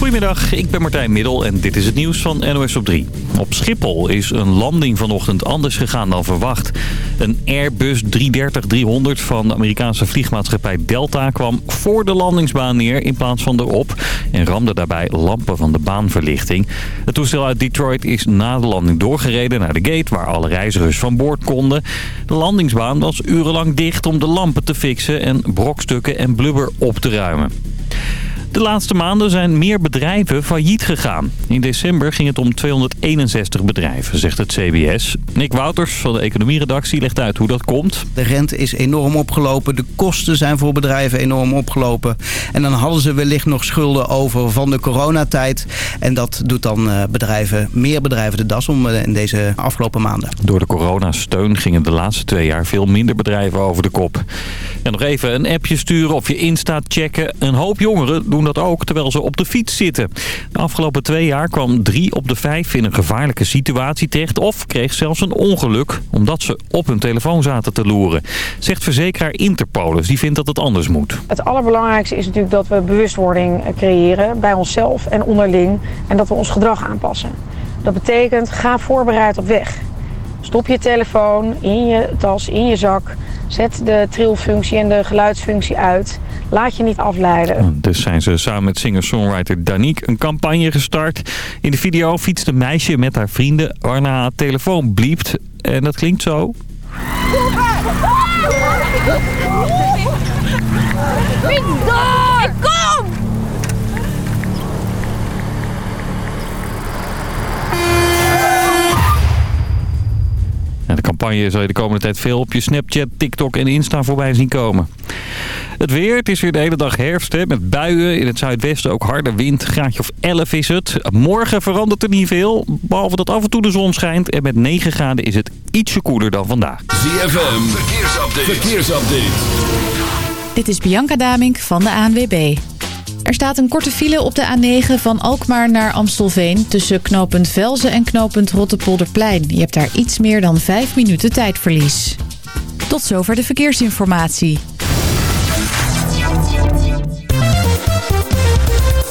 Goedemiddag, ik ben Martijn Middel en dit is het nieuws van NOS op 3. Op Schiphol is een landing vanochtend anders gegaan dan verwacht. Een Airbus 330-300 van de Amerikaanse vliegmaatschappij Delta kwam voor de landingsbaan neer in plaats van erop. En ramde daarbij lampen van de baanverlichting. Het toestel uit Detroit is na de landing doorgereden naar de gate waar alle reizigers van boord konden. De landingsbaan was urenlang dicht om de lampen te fixen en brokstukken en blubber op te ruimen. De laatste maanden zijn meer bedrijven failliet gegaan. In december ging het om 261 bedrijven, zegt het CBS. Nick Wouters van de economieredactie legt uit hoe dat komt. De rente is enorm opgelopen, de kosten zijn voor bedrijven enorm opgelopen. En dan hadden ze wellicht nog schulden over van de coronatijd. En dat doet dan eh, bedrijven, meer bedrijven de das om eh, in deze afgelopen maanden. Door de coronasteun gingen de laatste twee jaar veel minder bedrijven over de kop. En nog even een appje sturen of je Insta checken. Een hoop jongeren doen dat ook terwijl ze op de fiets zitten. De afgelopen twee jaar kwam drie op de vijf in een gevaarlijke situatie terecht... of kreeg zelfs een ongeluk omdat ze op hun telefoon zaten te loeren. Zegt verzekeraar Interpolis, die vindt dat het anders moet. Het allerbelangrijkste is natuurlijk dat we bewustwording creëren bij onszelf en onderling... en dat we ons gedrag aanpassen. Dat betekent, ga voorbereid op weg. Stop je telefoon in je tas, in je zak. Zet de trilfunctie en de geluidsfunctie uit. Laat je niet afleiden. Dus zijn ze samen met singer-songwriter Danique een campagne gestart. In de video fietst een meisje met haar vrienden waarna haar telefoon bliept. En dat klinkt zo. Campagne zal je de komende tijd veel op je Snapchat, TikTok en Insta voorbij zien komen. Het weer, het is weer de hele dag herfst hè, met buien. In het zuidwesten ook harde wind, graadje of 11 is het. Morgen verandert er niet veel, behalve dat af en toe de zon schijnt. En met 9 graden is het ietsje koeler dan vandaag. ZFM, verkeersupdate. verkeersupdate. Dit is Bianca Damink van de ANWB. Er staat een korte file op de A9 van Alkmaar naar Amstelveen... tussen knooppunt Velzen en knooppunt Rottepolderplein. Je hebt daar iets meer dan 5 minuten tijdverlies. Tot zover de verkeersinformatie.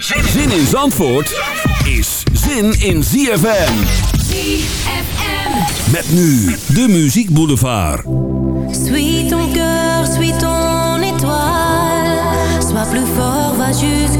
Zin in Zandvoort is zin in ZFM. ZFM. Met nu de Muziek Boulevard. Suis ton cœur, suis ton étoile. Sois plus fort, va jusqu'au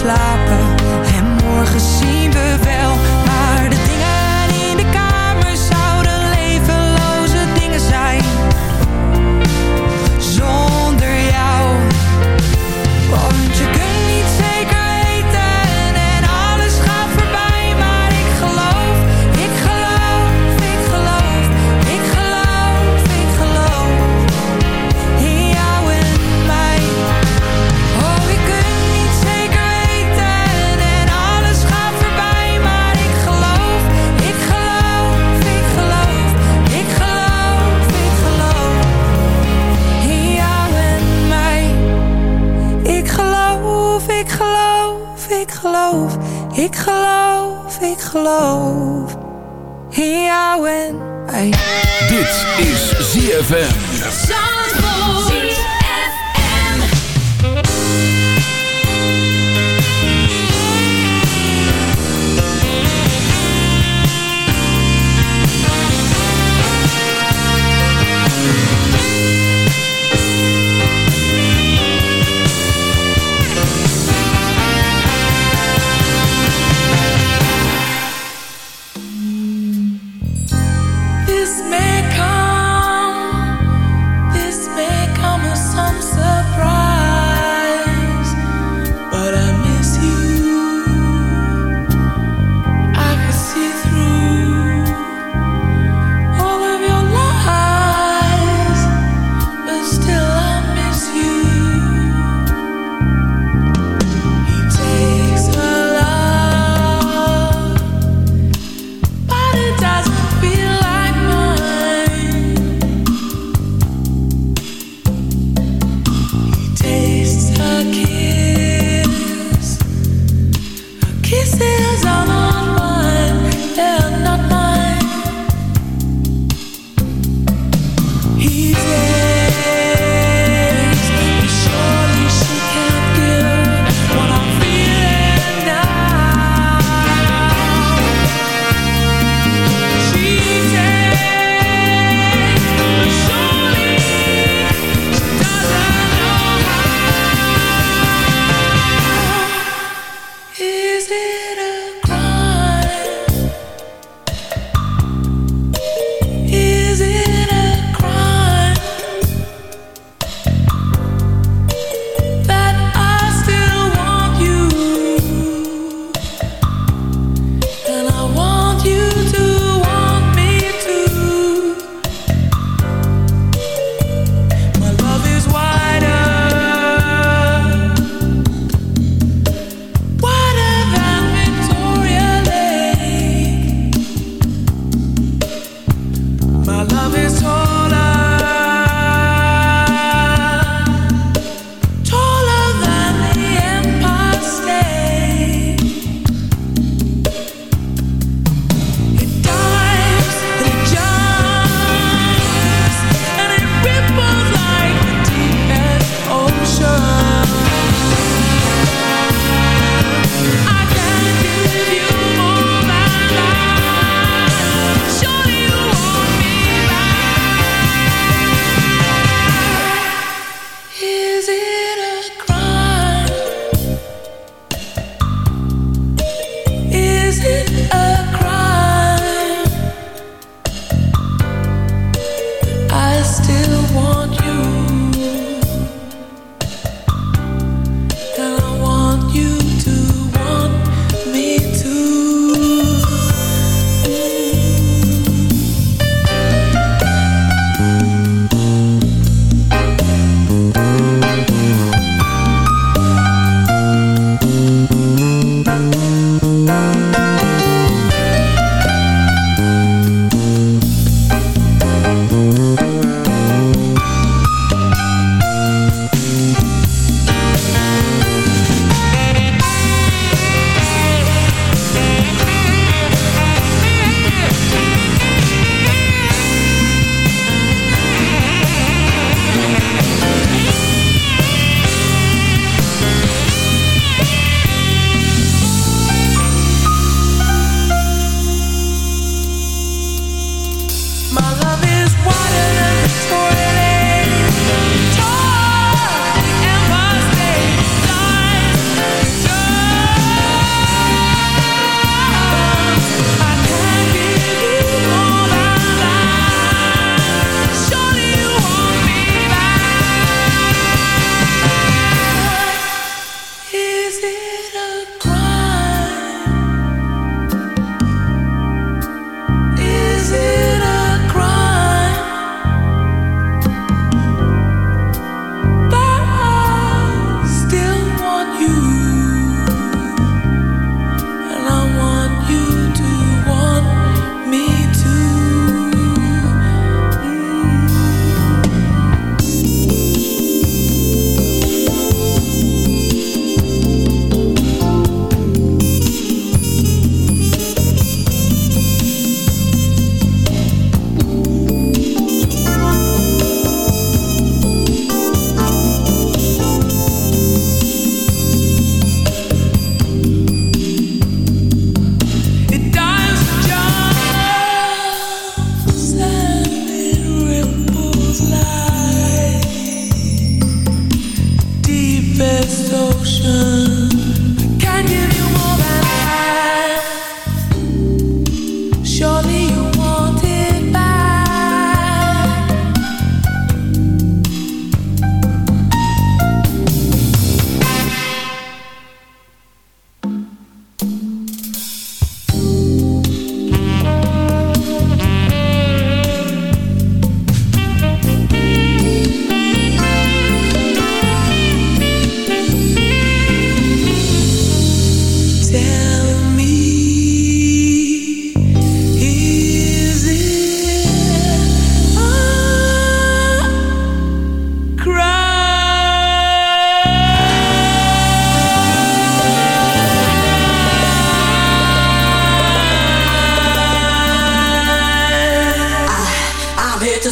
slapen.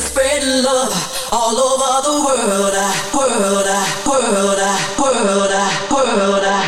spreading love all over the world. World, world, world, world, world.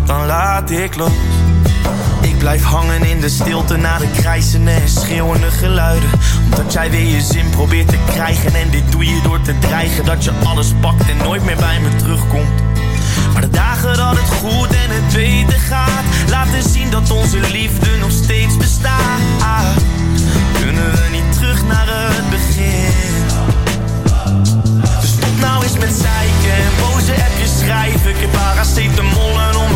Dan laat ik los. Ik blijf hangen in de stilte na de krijzende en schreeuwende geluiden. Omdat jij weer je zin probeert te krijgen. En dit doe je door te dreigen dat je alles pakt en nooit meer bij me terugkomt. Maar de dagen dat het goed en het beter gaat, laten zien dat onze liefde nog steeds bestaat. Kunnen we niet terug naar het begin? Dus stop nou eens met zeiken en boze appjes schrijven. Ik heb paracetamol om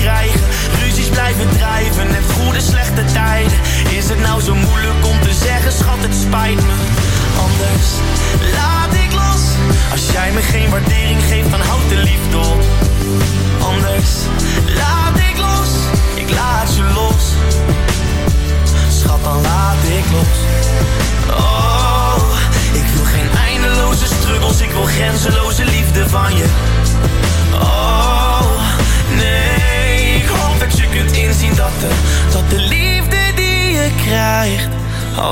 krijgen. Ruzies blijven drijven, net goede slechte tijden. Is het nou zo moeilijk om te zeggen, schat, het spijt me. Anders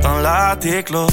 Dan laat ik los.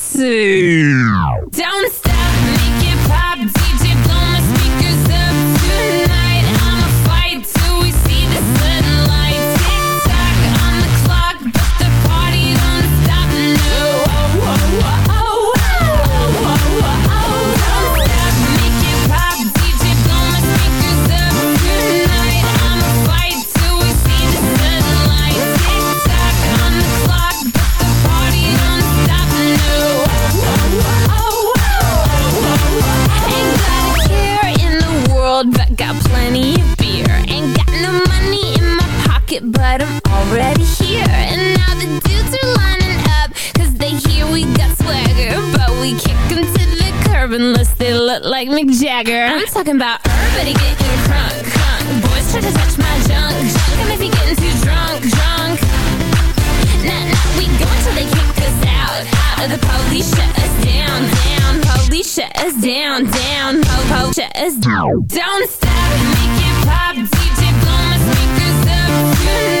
Downstep. unless they look like Mick Jagger. I'm talking about everybody getting drunk, drunk. Boys try to touch my junk, junk. I may be getting too drunk, drunk. Nah, nah, we go until they kick us out, out. The police shut us down, down. Police shut us down, down. Ho, ho, shut us down. Don't stop, make it pop. DJ blow my speakers up tonight.